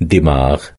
démarre